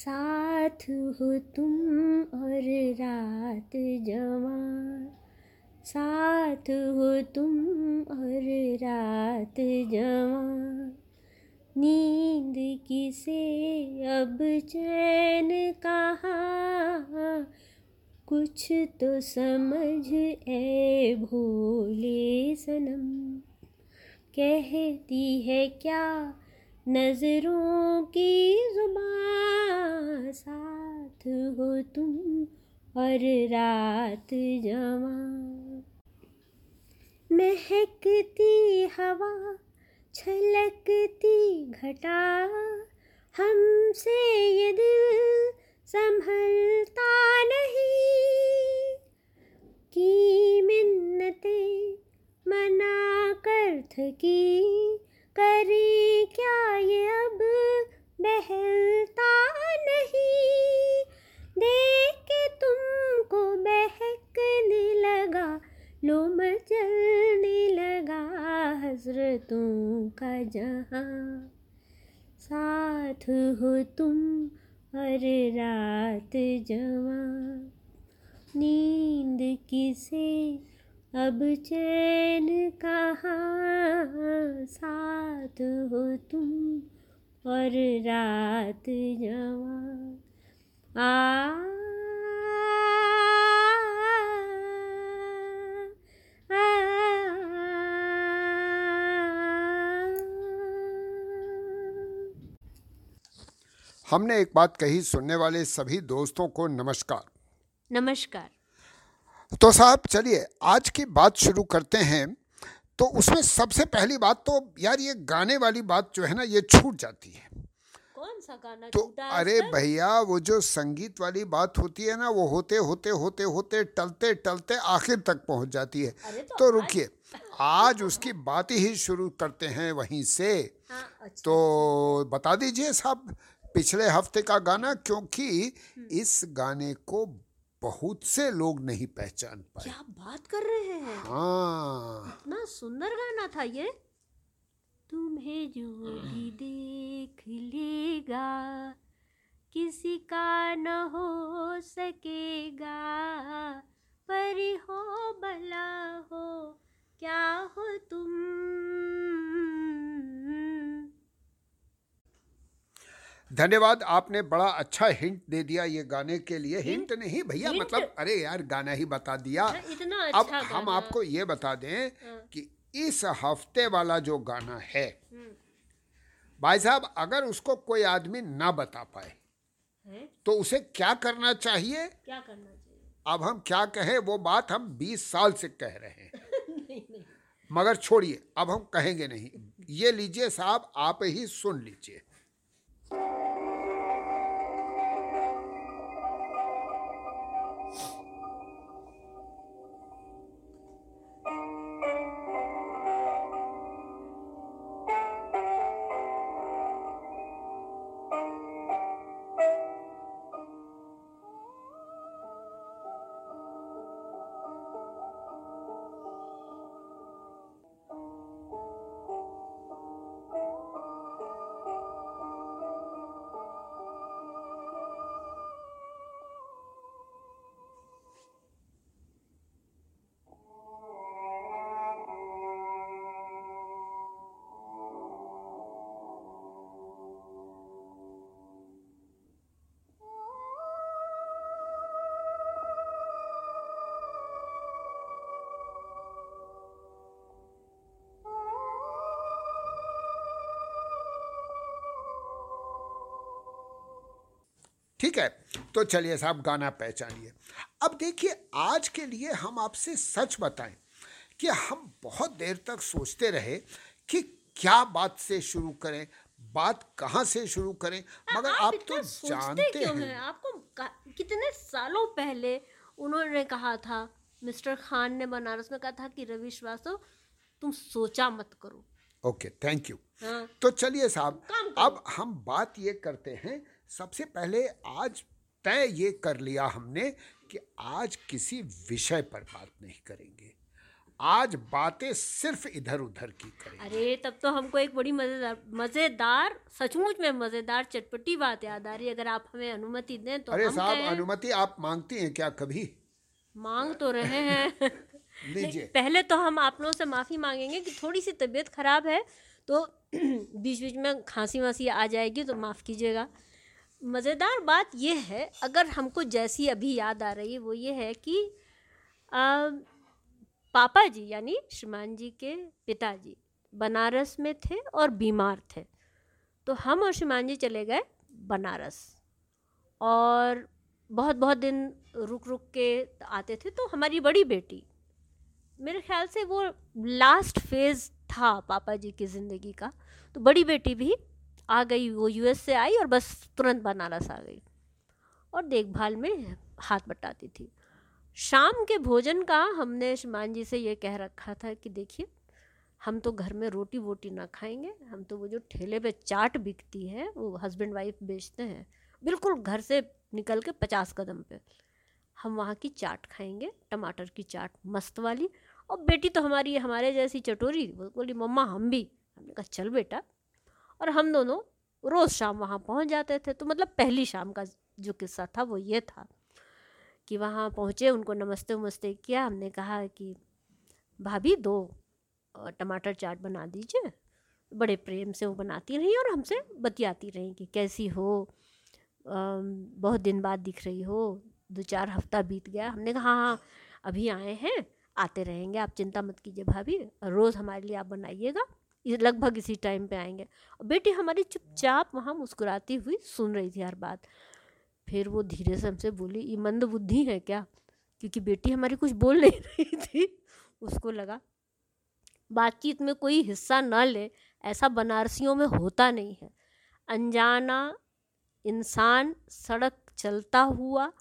साथ हो तुम और रात जवान। साथ हो तुम और रात जवान। नींद किसे अब चैन कहा? कुछ तो समझ ए भोले सनम। कहती है क्या नज़रों की ज़ुबान साथ हो तुम और रात जवान महकती हवा, छलकती घटा, हमसे ये दिल संभलता नहीं की मिन्नते मना कर थकी। करे क्या ये अब बहलता नहीं? देख के तुमको बहकने लगा लो मचलने लगा हजरतों का जहाँ। साथ हो तुम हर रात जवा। नींद किसे अब चैन कहाँ साथ हो तुम और रात जवान आ हमने एक बात कही सुनने वाले सभी दोस्तों को नमस्कार नमस्कार तो साहब चलिए आज की बात शुरू करते हैं। तो उसमें सबसे पहली बात तो यार ये गाने वाली बात जो है ना ये छूट जाती है। कौन सा गाना तो अरे भैया वो जो संगीत वाली बात होती है ना वो होते होते होते होते टलते टलते आखिर तक पहुँच जाती है। तो तो रुकिए आज उसकी बात ही शुरू करते हैं वहीं से। हाँ, अच्छा। तो बता दीजिए साहब पिछले हफ़्ते का गाना क्योंकि हम्म। इस गाने को बहुत से लोग नहीं पहचान पाए। क्या बात कर रहे हैं? हाँ। इतना सुंदर गाना था ये। तुम्हें जो भी देख लेगा किसी का न हो सकेगा। परी हो भला हो क्या हो तुम? धन्यवाद आपने बड़ा अच्छा हिंट दे दिया ये गाने के लिए। हिंट? Hint? नहीं भैया मतलब अरे यार गाना ही बता दिया। हाँ, इतना अब अच्छा हम आपको ये बता दें हाँ। कि इस हफ़्ते वाला जो गाना है हम्म, भाई साहब अगर उसको कोई आदमी ना बता पाए है? तो उसे क्या करना चाहिए? क्या करना चाहिए? अब हम क्या कहें वो बात हम 20 साल से कह रहे हैं। नहीं नहीं। मगर छोड़िए अब हम कहेंगे नहीं। ये लीजिए साहब आप ही सुन लीजिए। you ठीक है? तो चलिए साहब गाना पहचानिए। अब देखिए आज के लिए हम आपसे सच बताएँ कि हम बहुत देर तक सोचते रहे कि क्या बात से शुरू करें बात कहाँ से शुरू करें मगर आप, आप तो जानते क्यों हैं। हैं? आपको कितने सालों पहले उन्होंने कहा था मिस्टर खान ने बनारस में कहा था कि रवि श्रीवास्तव तुम सोचा मत करो। Okay thank you. हाँ। तो चलिए साहब अब हम बात ये करते हैं सबसे पहले आज तय ये कर लिया हमने कि आज किसी विषय पर बात नहीं करेंगे। आज बातें सिर्फ़ इधर उधर की करें अरे तब तो हमको एक बड़ी मज़ेदार मज़ेदार सचमुच में मज़ेदार चटपटी बात याद आ रही अगर आप हमें अनुमति दें तो अरे साहब अनुमति आप मांगती हैं क्या कभी? मांग तो रहे हैं। लीजिए। पहले तो हम आप लोगों से माफ़ी मांगेंगे कि थोड़ी सी तबीयत ख़राब है तो बीच बीच में खांसी वांसी आ जाएगी तो माफ़ कीजिएगा। मज़ेदार बात यह है अगर हमको जैसी अभी याद आ रही वो ये है कि आ, पापा जी यानी श्रीमान जी के पिताजी बनारस में थे और बीमार थे। तो हम और श्रीमान जी चले गए बनारस और बहुत बहुत दिन रुक रुक के आते थे। तो हमारी बड़ी बेटी मेरे ख्याल से वो लास्ट फ़ेज़ था पापा जी की ज़िंदगी का। तो बड़ी बेटी भी आ गई, वो यूएस से आई और बस तुरंत बनारस आ गई। और देखभाल में हाथ बटाती थी। शाम के भोजन का हमने श्रीमान जी से ये कह रखा था कि देखिए, हम तो घर में रोटी वोटी ना खाएँगे, हम तो वो जो ठेले पे चाट बिकती है, वो हस्बैंड वाइफ बेचते हैं, बिल्कुल घर से निकल के पचास कदम पे। हम वहाँ की चाट खाएँगे, टमाटर की चाट मस्त वाली, और बेटी तो हमारी, हमारे जैसी चटोरी वो बोली, मम्मा, हम भी। हमने कहा, चल बेटा और हम दोनों रोज़ शाम वहाँ पहुँच जाते थे। तो मतलब पहली शाम का जो किस्सा था वो ये था कि वहाँ पहुँचे, उनको नमस्ते वमस्ते किया। हमने कहा कि, भाभी, दो टमाटर चाट बना दीजिए। बड़े प्रेम से वो बनाती रही और हमसे बतियाती रही कि कैसी हो? बहुत दिन बाद दिख रही हो। दो चार हफ़्ता बीत गया। हमने कहा हाँ हाँ अभी आए हैं, आते रहेंगे। आप चिंता मत कीजिए भाभी। रोज़ हमारे लिए आप बनाइएगा। लगभग इसी टाइम पे आएँगे। और बेटी हमारी चुपचाप वहाँ मुस्कुराती हुई सुन रही थी हर बात। फिर वो धीरे से हमसे बोली, ये मंद बुद्धि है क्या? क्योंकि बेटी हमारी कुछ बोल नहीं रही थी। उसको लगा, बातचीत में कोई हिस्सा न ले, ऐसा बनारसियों में होता नहीं है। अनजाना इंसान सड़क चलता हुआ,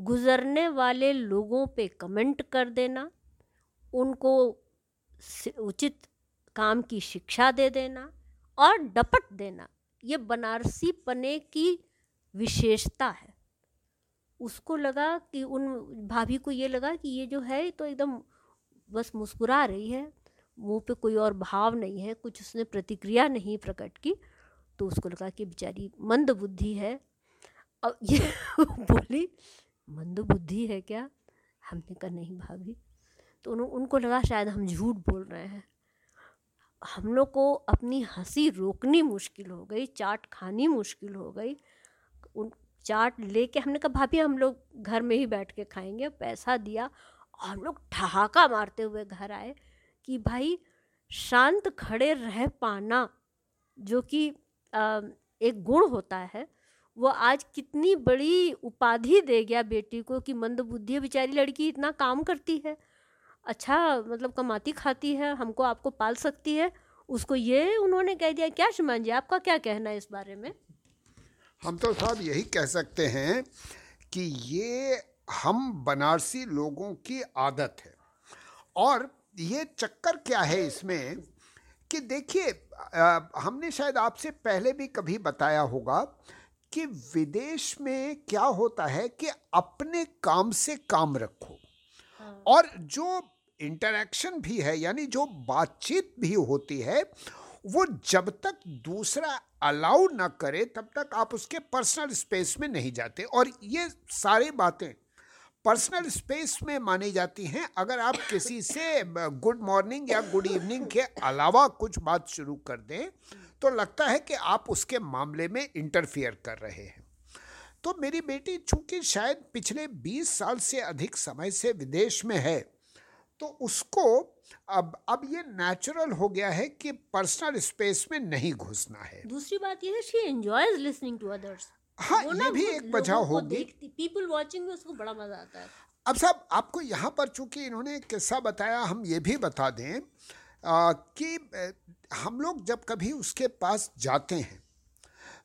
गुज़रने वाले लोगों पे कमेंट कर देना, उनको उचित काम की शिक्षा दे देना और डपट देना, ये बनारसी पने की विशेषता है। उसको लगा कि उन भाभी को ये लगा कि ये जो है तो एकदम बस मुस्कुरा रही है, मुँह पे कोई और भाव नहीं है, कुछ उसने प्रतिक्रिया नहीं प्रकट की तो उसको लगा कि बेचारी मंद बुद्धि है। और ये बोली, मंद बुद्धि है क्या? हमने कहा, नहीं भाभी। तो उन्हों, उनको लगा शायद हम झूठ बोल रहे हैं। हम लोग को अपनी हँसी रोकनी मुश्किल हो गई, चाट खानी मुश्किल हो गई। उन चाट लेके हमने कहा, भाभी, हम लोग घर में ही बैठ के खाएँगे। पैसा दिया और हम लोग ठहाका मारते हुए घर आए कि, भाई, शांत खड़े रह पाना, जो कि एक गुण होता है। वो आज कितनी बड़ी उपाधि दे गया बेटी को कि मंदबुद्धि बेचारी लड़की इतना काम करती है। अच्छा मतलब कमाती खाती है हमको आपको पाल सकती है। उसको ये उन्होंने कह दिया क्या श्रीमान जी आपका क्या कहना है इस बारे में? हम तो साहब यही कह सकते हैं कि ये हम बनारसी लोगों की आदत है। और ये चक्कर क्या है इसमें कि देखिए हमने शायद आपसे पहले भी कभी बताया होगा कि विदेश में क्या होता है कि अपने काम से काम रखो। और जो इंटरेक्शन भी है, यानी जो बातचीत भी होती है, वो जब तक दूसरा अलाउ ना करे, तब तक आप उसके पर्सनल स्पेस में नहीं जाते। और ये सारी बातें पर्सनल स्पेस में मानी जाती हैं। अगर आप किसी से गुड मॉर्निंग या गुड इवनिंग के अलावा कुछ बात शुरू कर दें तो लगता है कि आप उसके मामले में इंटरफियर कर रहे हैं। तो मेरी बेटी चूँकि शायद पिछले 20 साल से अधिक समय से विदेश में है तो उसको अब अब ये नेचुरल हो गया है कि पर्सनल स्पेस में नहीं घुसना है। दूसरी बात ये है she enjoys listening to others हाँ ये भी एक वजह होगी। पीपल वाचिंग में उसको बड़ा मज़ा आता है। अब साहब आपको यहाँ पर चूँकि इन्होंने एक किस्सा बताया हम ये भी बता दें आ, कि हम लोग जब कभी उसके पास जाते हैं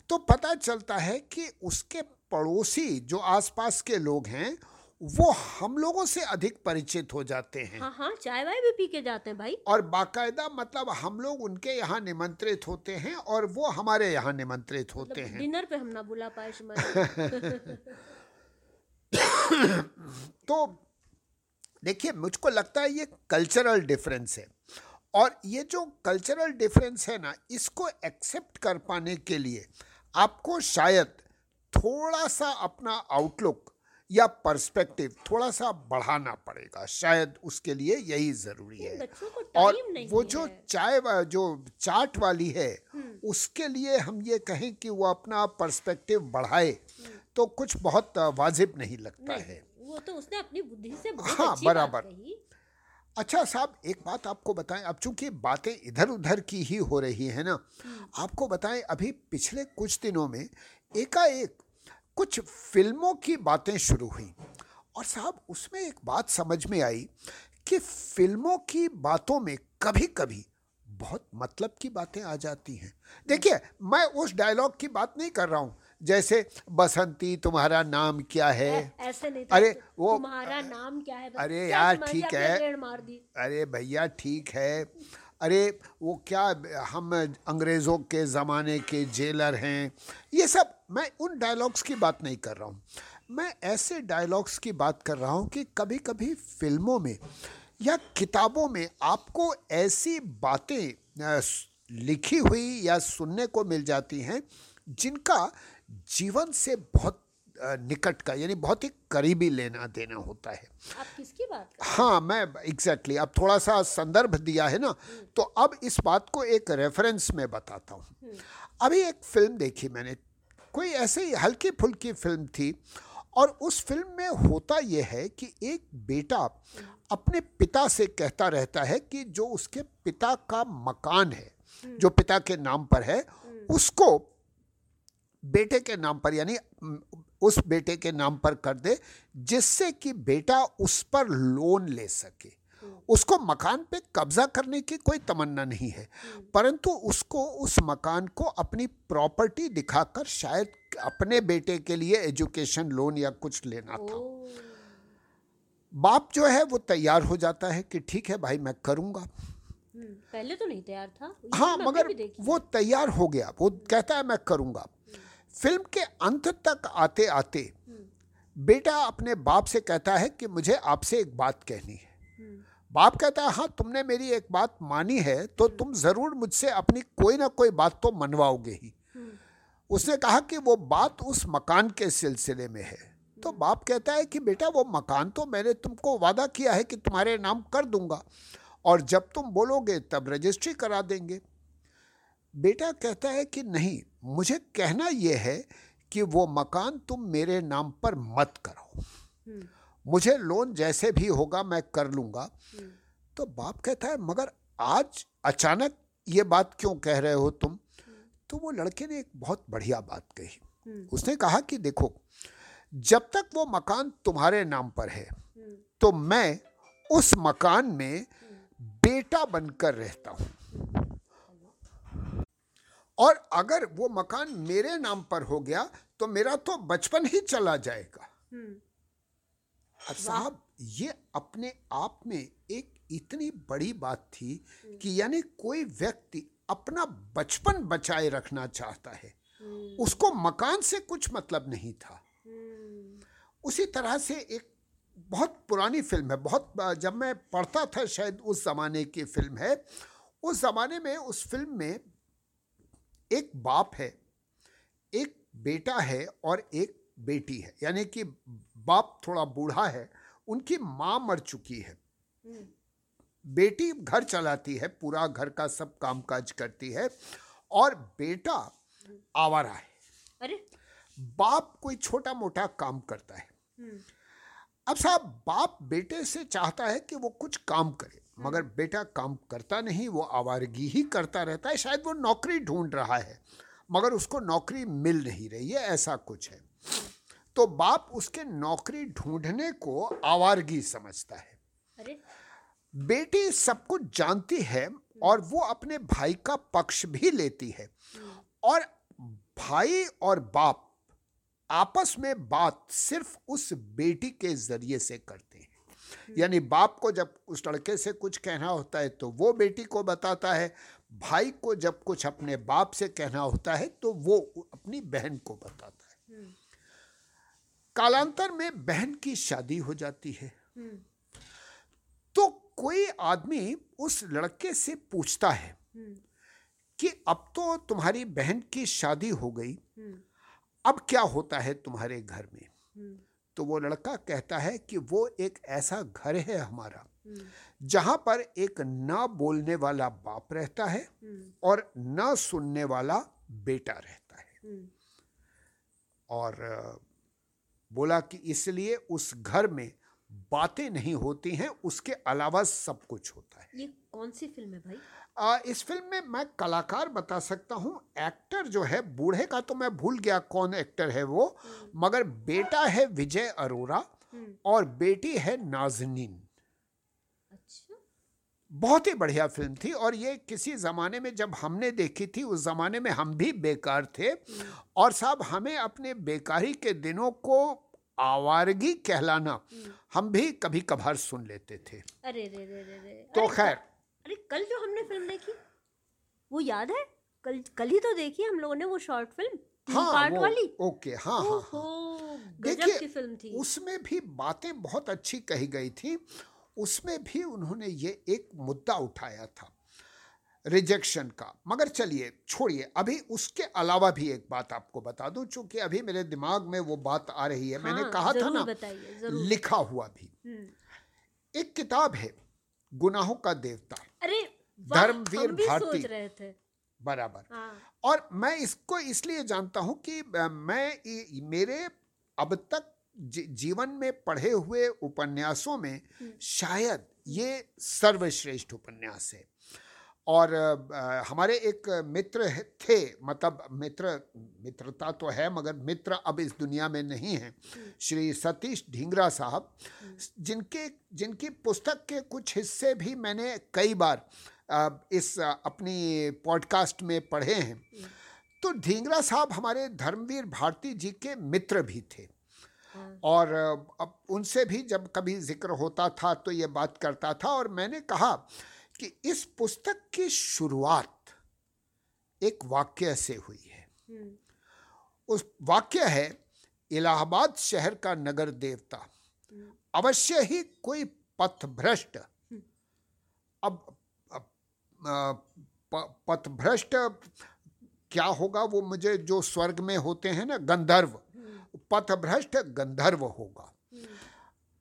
तो पता चलता है कि उसके पड़ोसी जो आसपास के लोग हैं वो हम लोगों से अधिक परिचित हो जाते हैं। हाँ हाँ चाय वाय भी पी के जाते हैं भाई। और बाकायदा मतलब हम लोग उनके यहाँ निमंत्रित होते हैं और वो हमारे यहाँ निमंत्रित होते हैं। डिनर पे हम ना बुला पाए तो देखिए मुझको लगता है ये कल्चरल डिफरेंस है। और ये जो कल्चरल डिफरेंस है ना इसको एक्सेप्ट कर पाने के लिए आपको शायद थोड़ा सा अपना आउटलुक या पर्सपेक्टिव थोड़ा सा बढ़ाना पड़ेगा। शायद उसके लिए यही ज़रूरी है। और वो जो चाय जो चाट वाली है उसके लिए हम ये कहें कि वो अपना पर्सपेक्टिव बढ़ाए तो कुछ बहुत वाजिब नहीं लगता नहीं, है। वो तो उसने अपनी बुद्धि से बहुत हाँ, बराबर। अच्छा साहब एक बात आपको बताएँ अब चूँकि बातें इधर उधर की ही हो रही है ना आपको बताएँ अभी पिछले कुछ दिनों में एकाएक कुछ फ़िल्मों की बातें शुरू हुई। और साहब उसमें एक बात समझ में आई कि फ़िल्मों की बातों में कभी कभी बहुत मतलब की बातें आ जाती हैं। देखिए मैं उस डायलॉग की बात नहीं कर रहा हूँ। जैसे बसंती तुम्हारा नाम क्या है? ऐ- ऐसे नहीं अरे, वो- तुम्हारा नाम क्या है? अरे यार, ठीक है। अरे भैया ठीक है। अरे वो क्या हम अंग्रेज़ों के ज़माने के जेलर हैं। ये सब मैं उन डायलॉग्स की बात नहीं कर रहा हूँ। मैं ऐसे डायलॉग्स की बात कर रहा हूँ कि कभी कभी फ़िल्मों में या किताबों में आपको ऐसी बातें लिखी हुई या सुनने को मिल जाती हैं जिनका जीवन से बहुत निकट का यानी बहुत ही करीबी लेना देना होता है। आप किसकी बात कर हाँ? मैं एग्जैक्टली exactly, अब थोड़ा सा संदर्भ दिया है ना तो अब इस बात को एक रेफरेंस में बताता हूँ। अभी एक फ़िल्म देखी मैंने कोई ऐसे ही हल्की फुल्की फ़िल्म थी और उस फ़िल्म में होता यह है कि एक बेटा अपने पिता से कहता रहता है कि जो उसके पिता का मकान है, जो पिता के नाम पर है, उसको बेटे के नाम पर यानी उस बेटे के नाम पर कर दे जिससे कि बेटा उस पर लोन ले सके। उसको मकान पे कब्जा करने की कोई तमन्ना नहीं है। परंतु उसको उस मकान को अपनी प्रॉपर्टी दिखाकर शायद अपने बेटे के लिए एजुकेशन लोन या कुछ लेना था। बाप जो है वो तैयार हो जाता है कि ठीक है भाई मैं करूँगा। हम्म, पहले तो नहीं तैयार था। हाँ मगर वो तैयार हो गया वो कहता है मैं करूँगा। फ़िल्म के अंत तक आते आते बेटा अपने बाप से कहता है कि मुझे आपसे एक बात कहनी है। बाप कहता है हाँ तुमने मेरी एक बात मानी है तो तुम ज़रूर मुझसे अपनी कोई ना कोई बात तो मनवाओगे ही। उसने कहा कि वो बात उस मकान के सिलसिले में है। तो बाप कहता है कि बेटा वो मकान तो मैंने तुमको वादा किया है कि तुम्हारे नाम कर दूँगा और जब तुम बोलोगे तब रजिस्ट्री करा देंगे। बेटा कहता है कि नहीं मुझे कहना यह है कि वो मकान तुम मेरे नाम पर मत करो मुझे लोन जैसे भी होगा मैं कर लूँगा। तो बाप कहता है मगर आज अचानक ये बात क्यों कह रहे हो तुम? तो वो लड़के ने एक बहुत बढ़िया बात कही। उसने कहा कि देखो जब तक वो मकान तुम्हारे नाम पर है तो मैं उस मकान में बेटा बनकर रहता हूँ। और अगर वो मकान मेरे नाम पर हो गया तो मेरा तो बचपन ही चला जाएगा। हम्म, साहब ये अपने आप में एक इतनी बड़ी बात थी कि यानी कोई व्यक्ति अपना बचपन बचाए रखना चाहता है। उसको मकान से कुछ मतलब नहीं था। हम्म, उसी तरह से एक बहुत पुरानी फ़िल्म है बहुत जब मैं पढ़ता था शायद उस ज़माने की फ़िल्म है उस ज़माने में उस फ़िल्म में एक बाप है एक बेटा है और एक बेटी है। यानी कि बाप थोड़ा बूढ़ा है उनकी माँ मर चुकी है। हम्म, बेटी घर चलाती है पूरा घर का सब कामकाज करती है और बेटा आवारा है। अरे। बाप कोई छोटा मोटा काम करता है। हम्म, अब साहब बाप बेटे से चाहता है कि वो कुछ काम करे मगर बेटा काम करता नहीं वो आवारगी ही करता रहता है शायद वो नौकरी ढूंढ रहा है मगर उसको नौकरी मिल नहीं रही है ऐसा कुछ है। तो बाप उसके नौकरी ढूँढने को आवारगी समझता है। अरे। बेटी सब कुछ जानती है और वो अपने भाई का पक्ष भी लेती है। और भाई और बाप आपस में बात सिर्फ़ उस बेटी के ज़रिए से करते हैं। यानी बाप को जब उस लड़के से कुछ कहना होता है तो वो बेटी को बताता है भाई को जब कुछ अपने बाप से कहना होता है तो वो अपनी बहन को बताता है। कालांतर में बहन की शादी हो जाती है। तो कोई आदमी उस लड़के से पूछता है हम्म, कि अब तो तुम्हारी बहन की शादी हो गई हम्म, अब क्या होता है तुम्हारे घर में? हम्म, तो वो लड़का कहता है कि वो एक ऐसा घर है हमारा हम्म, जहाँ पर एक ना बोलने वाला बाप रहता है हम्म, और ना सुनने वाला बेटा रहता है। हम्म, और बोला कि इसलिए उस घर में बातें नहीं होती हैं उसके अलावा सब कुछ होता है। ये कौन सी फ़िल्म है भाई? आ, इस फ़िल्म में मैं कलाकार बता सकता हूँ एक्टर जो है बूढ़े का तो मैं भूल गया कौन एक्टर है वो मगर बेटा है विजय अरोरा हम्म, और बेटी है नाजनीन। अच्छा। बहुत ही बढ़िया फ़िल्म थी और ये किसी ज़माने में जब हमने देखी थी उस ज़माने में हम भी बेकार थे। और साहब हमें अपने बेकारी के दिनों को आवारगी कहलाना हम भी कभी कभार सुन लेते थे। अरे रे रे रे रे। तो खैर। अरे कल जो हमने फ़िल्म देखी वो याद है? कल कल ही तो देखी हम लोगों ने वो शॉर्ट फ़िल्म हाँ पार्ट वाली। ओके हाँ हाँ गजब देखिए, उसमें भी बातें बहुत अच्छी कही गई थी उसमें भी उन्होंने ये एक मुद्दा उठाया था रिजेक्शन का। मगर चलिए छोड़िए। अभी उसके अलावा भी एक बात आपको बता दूँ चूँकि अभी मेरे दिमाग में वो बात आ रही है। हाँ, मैंने कहा था ना लिखा हुआ भी। हम्म, एक किताब है गुनाहों का देवता। अरे धर्मवीर भारती। बराबर। हाँ। और मैं इसको इसलिए जानता हूँ कि मैं मेरे अब तक जी- जीवन में पढ़े हुए उपन्यासों में शायद ये सर्वश्रेष्ठ उपन्यास है। और हमारे एक मित्र थे मतलब मित्र मित्रता तो है मगर मित्र अब इस दुनिया में नहीं है। श्री सतीश ढींगरा साहब जिनके जिनकी पुस्तक के कुछ हिस्से भी मैंने कई बार इस अपनी पॉडकास्ट में पढ़े हैं। तो ढींगरा साहब हमारे धर्मवीर भारती जी के मित्र भी थे। और अब उनसे भी जब कभी ज़िक्र होता था तो ये बात करता था और मैंने कहा कि इस पुस्तक की शुरुआत एक वाक्य से हुई है। उस वाक्य है इलाहाबाद शहर का नगर देवता। अवश्य ही कोई पथभ्रष्ट। अब, अब अ, प- पथभ्रष्ट क्या होगा वो मुझे जो स्वर्ग में होते हैं ना गंधर्व। पथभ्रष्ट गंधर्व होगा।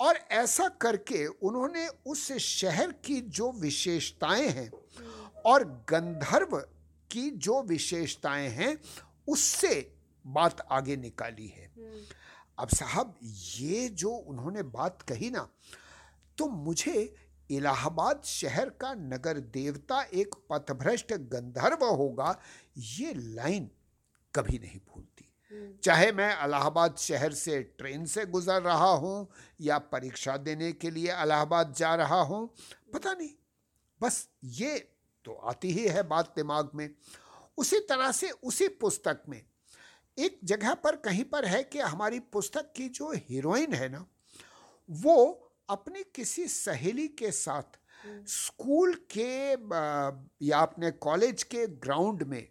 और ऐसा करके उन्होंने उस शहर की जो विशेषताएँ हैं और गंधर्व की जो विशेषताएँ हैं उससे बात आगे निकाली है। अब साहब ये जो उन्होंने बात कही ना तो मुझे इलाहाबाद शहर का नगर देवता एक पथभ्रष्ट गंधर्व होगा ये लाइन कभी नहीं हम्म, चाहे मैं इलाहाबाद शहर से ट्रेन से गुजर रहा हूँ या परीक्षा देने के लिए इलाहाबाद जा रहा हूँ पता नहीं। बस ये तो आती ही है बात दिमाग में। उसी तरह से उसी पुस्तक में एक जगह पर कहीं पर है कि हमारी पुस्तक की जो हीरोइन है ना वो अपनी किसी सहेली के साथ स्कूल के या अपने कॉलेज के ग्राउंड में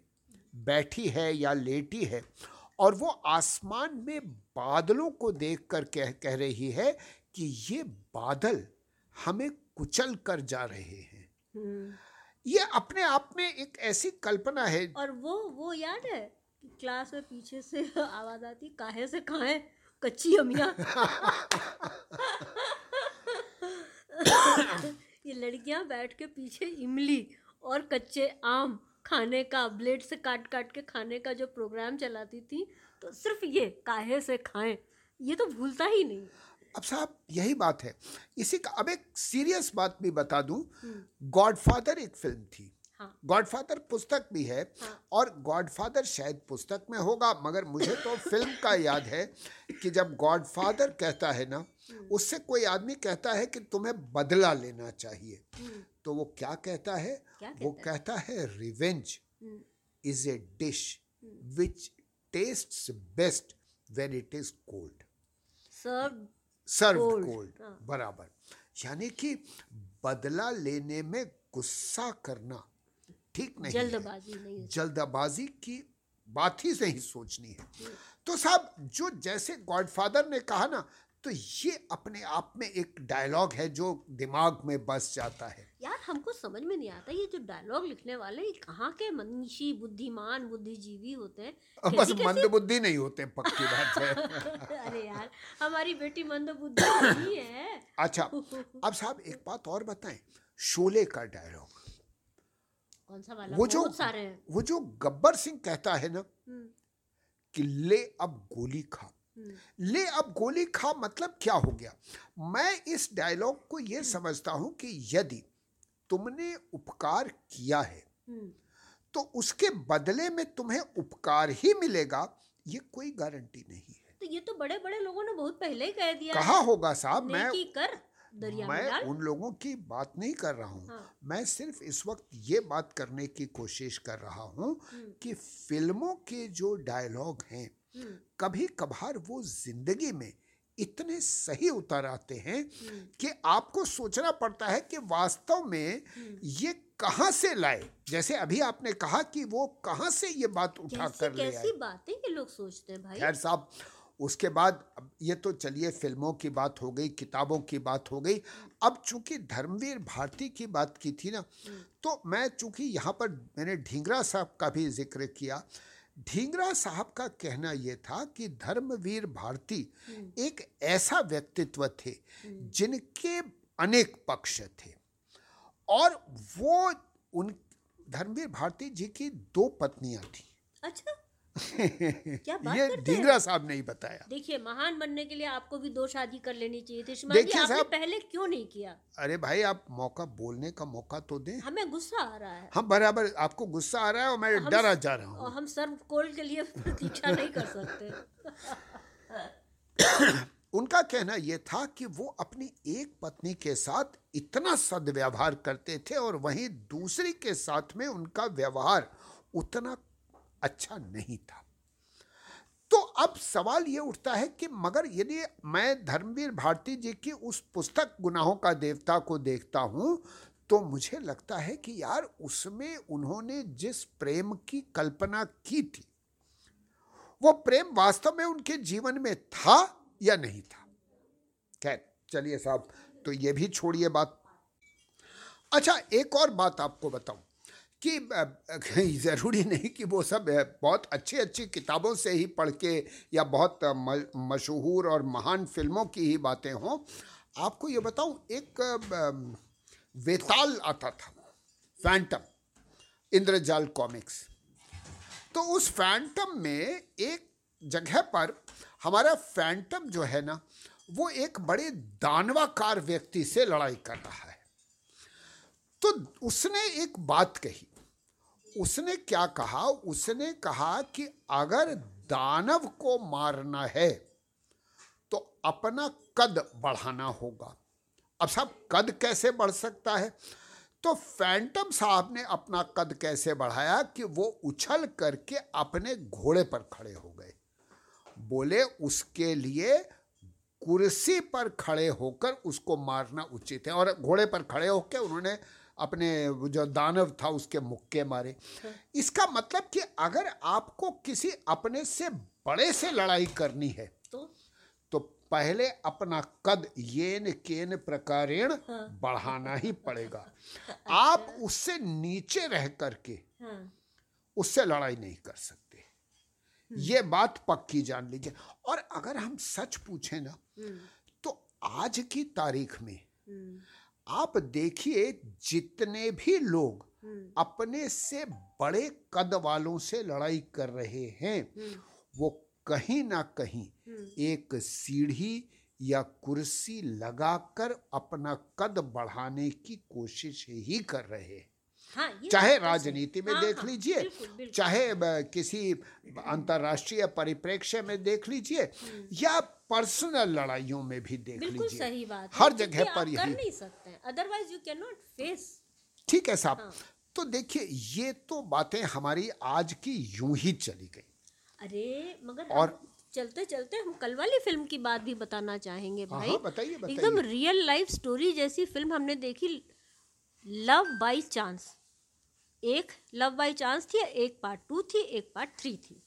बैठी है या लेटी है और वो आसमान में बादलों को देखकर कह कह रही है कि ये बादल हमें कुचल कर जा रहे हैं। हम्म। ये अपने आप में एक ऐसी कल्पना है। और वो वो याद है कि क्लास में पीछे से आवाज़ आती काहे से खाए कच्ची अमिया। ये लड़कियाँ बैठ के पीछे इमली और कच्चे आम। खाने का ब्लेड से काट काट के खाने का जो प्रोग्राम चलाती थी तो सिर्फ़ ये काहे से खाएँ ये तो भूलता ही नहीं। अब साहब यही बात है। इसी का अब एक सीरियस बात भी बता दूँ। गॉडफादर एक फ़िल्म थी। हाँ। गॉडफादर पुस्तक भी है हाँ। और गॉडफादर शायद पुस्तक में होगा मगर मुझे तो फ़िल्म का याद है कि जब गॉडफादर कहता है ना उससे कोई आदमी कहता है कि तुम्हें बदला लेना चाहिए। हम्म, तो वो क्या कहता है? क्या वो कहता कहता है revenge hmm, is a dish which tastes best when it is cold serve serve cold हाँ। बराबर। यानी कि बदला लेने में गुस्सा करना ठीक नहीं जल्दबाजी नहीं जल्दबाजी की बात ही नहीं सोचनी है। तो साहब जो जैसे गॉडफादर ने कहा ना तो ये अपने आप में एक डायलॉग है जो दिमाग में बस जाता है। यार हमको समझ में नहीं आता ये जो डायलॉग लिखने वाले ये कहाँ के मनीषी बुद्धिमान बुद्धिजीवी होते हैं? बस मंद बुद्धि नहीं होते पक्की बात है। अरे यार हमारी बेटी मंद बुद्धि नहीं है। अच्छा अब साहब एक बात और बताएँ शोले का डायलॉग कौन सा वाला? वो जो सारे हैं। वो जो गब्बर सिंह कहता है ना हम्म, कि ले अब गोली खा। हम्म, ले अब गोली खा मतलब क्या हो गया? मैं इस डायलॉग को ये समझता हूँ कि यदि तुमने उपकार किया है। हम्म। तो उसके बदले में तुम्हें उपकार ही मिलेगा ये कोई गारंटी नहीं है। तो ये तो बड़े बड़े लोगों ने बहुत पहले ही कह दिया कहा होगा साहब? मैं कर मैं उन लोगों की बात नहीं कर रहा हूँ। हाँ। मैं सिर्फ़ इस वक्त ये बात करने की कोशिश कर रहा हूँ हम्म, कि फ़िल्मों के जो डायलॉग हैं हम्म, कभी कभार वो ज़िंदगी में इतने सही उतर आते हैं हम्म, कि आपको सोचना पड़ता है कि वास्तव में ये कहाँ से लाए? जैसे अभी आपने कहा कि वो कहाँ से ये बात उठा कैसी कर ले आए। कैसी बातें ये लोग सोचते हैं भाई? खैर साहब उसके बाद ये तो चलिए फ़िल्मों की बात हो गई किताबों की बात हो गई। अब चूँकि धर्मवीर भारती की बात की थी ना तो मैं चूँकि यहाँ पर मैंने ढींगरा साहब का भी ज़िक्र किया ढींगरा साहब का कहना यह था कि धर्मवीर भारती एक ऐसा व्यक्तित्व थे जिनके अनेक पक्ष थे। और वो उन धर्मवीर भारती जी की दो पत्नियाँ थी। अच्छा। क्या बात ये करते हैं? ढींगरा साहब ने ही बताया। देखिए महान बनने के लिए आपको भी दो शादी कर लेनी चाहिए थी। देखिए आपने साहब- पहले क्यों नहीं किया? अरे भाई आप मौका बोलने का मौका तो दें। हमें गुस्सा आ रहा है। हम बराबर आपको गुस्सा आ रहा है और मैं डरा जा रहा हूँ। हम सर्व कोल के लिए प्रतीक्षा नहीं कर सकते। उनका कहना यह था कि वो अपनी एक पत्नी के साथ इतना सदव्यवहार करते थे और वहीं दूसरी के साथ में उनका व्यवहार उतना अच्छा नहीं था। तो अब सवाल ये उठता है कि मगर यदि मैं धर्मवीर भारती जी की उस पुस्तक गुनाहों का देवता को देखता हूँ तो मुझे लगता है कि यार उसमें उन्होंने जिस प्रेम की कल्पना की थी, वो प्रेम वास्तव में उनके जीवन में था या नहीं था? खैर, चलिए साहब तो ये भी छोड़िए बात। अच्छा एक और बात आपको बताऊँ। कि ज़रूरी नहीं कि वो सब बहुत अच्छी अच्छी किताबों से ही पढ़ के या बहुत मशहूर और महान फ़िल्मों की ही बातें हों। आपको ये बताऊँ, एक वेताल आता था, फैंटम, इंद्रजाल कॉमिक्स। तो उस फैंटम में एक जगह पर हमारा फैंटम जो है ना, वो एक बड़े दानवाकार व्यक्ति से लड़ाई कर रहा है। तो उसने एक बात कही उसने क्या कहा? उसने कहा कि अगर दानव को मारना है तो अपना कद बढ़ाना होगा। अब साहब, कद कैसे बढ़ सकता है? तो फैंटम साहब ने अपना कद कैसे बढ़ाया कि वो उछल करके अपने घोड़े पर खड़े हो गए। बोले, उसके लिए कुर्सी पर खड़े होकर उसको मारना उचित है। और घोड़े पर खड़े होकर उन्होंने अपने जो दानव था उसके मुक्के मारे। इसका मतलब कि अगर आपको किसी अपने से बड़े से लड़ाई करनी है तो? तो पहले अपना कद येन केन प्रकारेण हाँ। बढ़ाना ही पड़ेगा। आप उससे नीचे रह करके हाँ। उससे लड़ाई नहीं कर सकते। ये बात पक्की जान लीजिए। और अगर हम सच पूछें ना हम्म, तो आज की तारीख में हम्म, आप देखिए जितने भी लोग हम्म, अपने से बड़े कद वालों से लड़ाई कर रहे हैं हम्म, वो कहीं ना कहीं हम्म। एक सीढ़ी या कुर्सी लगाकर अपना कद बढ़ाने की कोशिश ही कर रहे हैं। हाँ चाहे। राजनीति में हाँ, देख हाँ, लीजिए। चाहे किसी अंतर्राष्ट्रीय परिप्रेक्ष्य में देख लीजिए या पर्सनल लड़ाइयों में भी देख लीजिए। सही बात हर जगह पर यही। नहीं सकते otherwise you can not face ठीक है साहब। हाँ। तो देखिए ये तो बातें हमारी आज की यूँ ही चली गई। अरे मगर और- चलते चलते हम कल वाली फ़िल्म की बात भी बताना चाहेंगे हाँ, भाई। हाँ, बताइए, बताइए। एकदम रियल लाइफ स्टोरी जैसी फ़िल्म हमने देखी लव बाई चांस एक लव बाई चांस थी, एक पार्ट टू थी, एक पार्ट थ्री थी।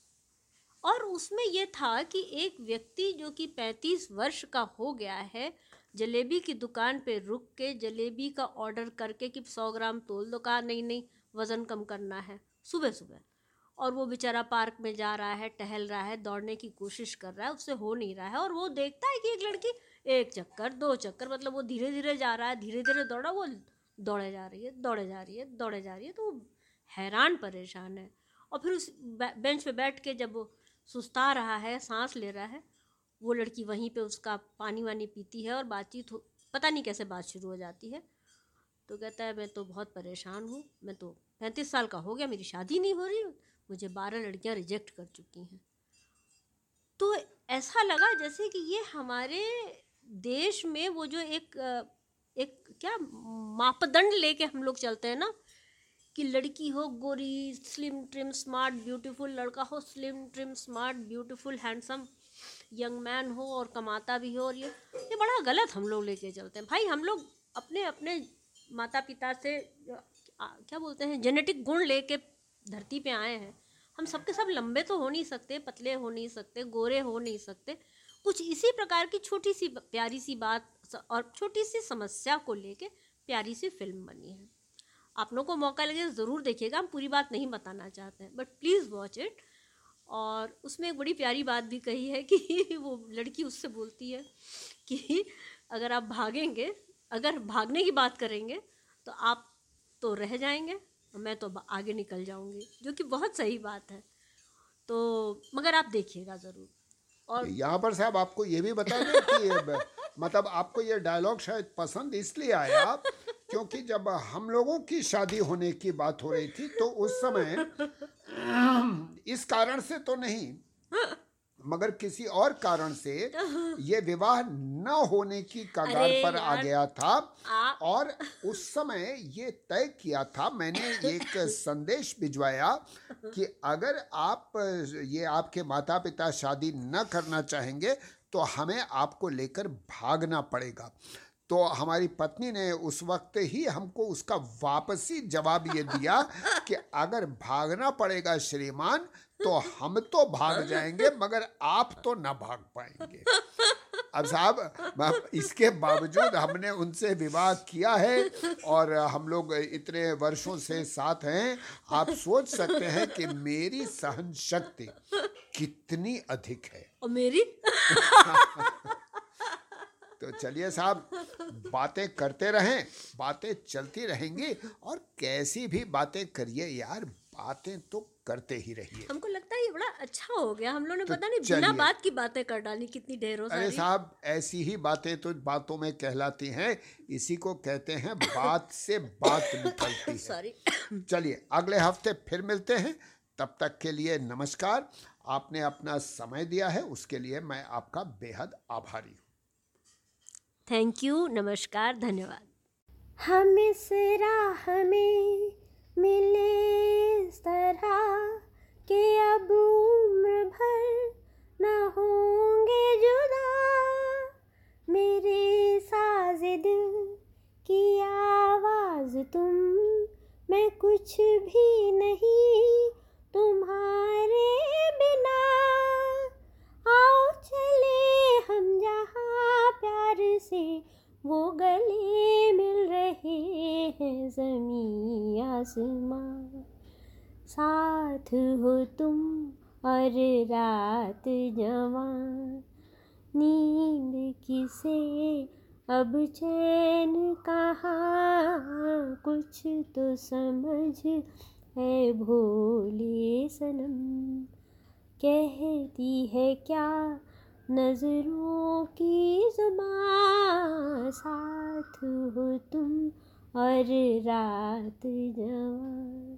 और उसमें यह था कि एक व्यक्ति जो कि पैंतीस वर्ष का हो गया है, जलेबी की दुकान पे रुक के जलेबी का ऑर्डर करके कि सौ ग्राम तोल दो, कहा, नहीं नहीं, वज़न कम करना है। सुबह सुबह। और वो बेचारा पार्क में जा रहा है, टहल रहा है, दौड़ने की कोशिश कर रहा है, उससे हो नहीं रहा है। और वो देखता है कि एक लड़की, एक चक्कर, दो चक्कर मतलब वो धीरे धीरे जा रहा है धीरे धीरे दौड़ा, वो दौड़े जा रही है, दौड़े जा रही है, दौड़े जा रही है तो वो हैरान परेशान है। और फिर उस बेंच पे बैठ के जब वो सुस्ता रहा है, सांस ले रहा है, वो लड़की वहीं पे उसका पानी वानी पीती है और बातचीत हो, पता नहीं कैसे बात शुरू हो जाती है। तो कहता है, मैं तो बहुत परेशान हूँ, मैं तो पैंतीस साल का हो गया, मेरी शादी नहीं हो रही, मुझे बारह लड़कियाँ रिजेक्ट कर चुकी हैं। तो ऐसा लगा जैसे कि ये हमारे देश में वो जो एक एक क्या मापदंड लेके हम लोग चलते हैं ना? कि लड़की हो, गोरी स्लिम ट्रिम स्मार्ट ब्यूटीफुल लड़का हो slim trim smart beautiful handsome young man हो और कमाता भी हो और ये ये बड़ा गलत हम लोग लेके चलते हैं। भाई, हम लोग अपने अपने माता पिता से क्या बोलते हैं जेनेटिक गुण लेके धरती पे आए हैं। हम सबके सब लंबे तो हो नहीं सकते, पतले हो नहीं सकते, गोरे हो नहीं सकते। कुछ इसी प्रकार की छोटी सी, प्यारी सी बात और छोटी सी समस्या को लेके प्यारी सी फ़िल्म बनी है। आप लोगों को मौका लगे ज़रूर देखिएगा हम पूरी बात नहीं बताना चाहते हैं बट प्लीज़ वॉच इट और उसमें एक बड़ी प्यारी बात भी कही है कि वो लड़की उससे बोलती है कि अगर आप भागेंगे अगर भागने की बात करेंगे तो आप तो रह जाएँगे मैं तो आगे निकल जाऊँगी जो कि बहुत सही बात है। तो मगर आप देखिएगा ज़रूर। और यहाँ पर साहब आपको ये भी बता दें कि मतलब आपको ये डायलॉग शायद पसंद इसलिए आया क्योंकि जब हम लोगों की शादी होने की बात हो रही थी तो उस समय इस कारण से तो नहीं मगर किसी और कारण से ये विवाह न होने की कगार पर आ गया था और उस समय ये तय किया था मैंने एक संदेश भिजवाया कि अगर आप ये आपके माता पिता शादी न करना चाहेंगे तो हमें आपको लेकर भागना पड़ेगा। तो हमारी पत्नी ने उस वक्त ही हमको उसका वापसी जवाब ये दिया कि अगर भागना पड़ेगा श्रीमान तो हम तो भाग जाएँगे मगर आप तो ना भाग पाएँगे। अब साहब इसके बावजूद हमने उनसे विवाह किया है और हम लोग इतने वर्षों से साथ हैं आप सोच सकते हैं कि मेरी सहन शक्ति कितनी अधिक है। और मेरी? तो चलिए साहब बातें करते रहें बातें चलती रहेंगी और कैसी भी बातें करिए यार बातें तो करते ही रहिए। हमको लगता है ये बड़ा अच्छा हो गया। हम लोग ने तो पता नहीं बिना बात की बातें कर डाली कितनी ढेरों अरे साहब ऐसी ही बातें तो बातों में कहलाती हैं इसी को कहते हैं बात से बात निकलती है। सॉरी चलिए अगले हफ़्ते फिर मिलते हैं। तब तक के लिए नमस्कार। आपने अपना समय दिया है उसके लिए मैं आपका बेहद आभारी हूँ। थैंक यू नमस्कार धन्यवाद। हम इस राह में मिले इस तरह के अब उम्र भर न होंगे जुदा। मेरे साज दिल की आवाज़ तुम मैं कुछ भी नहीं तुम्हारे आसमां। साथ हो तुम और रात जवान नींद किसे? अब चैन कहाँ? कुछ तो समझ है भोले सनम। कहती है क्या नज़रों की ज़ुबान साथ हो तुम और रात जवान।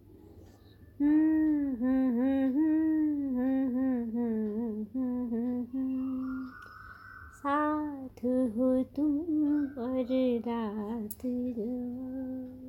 साथ हो तुम और रात जवान।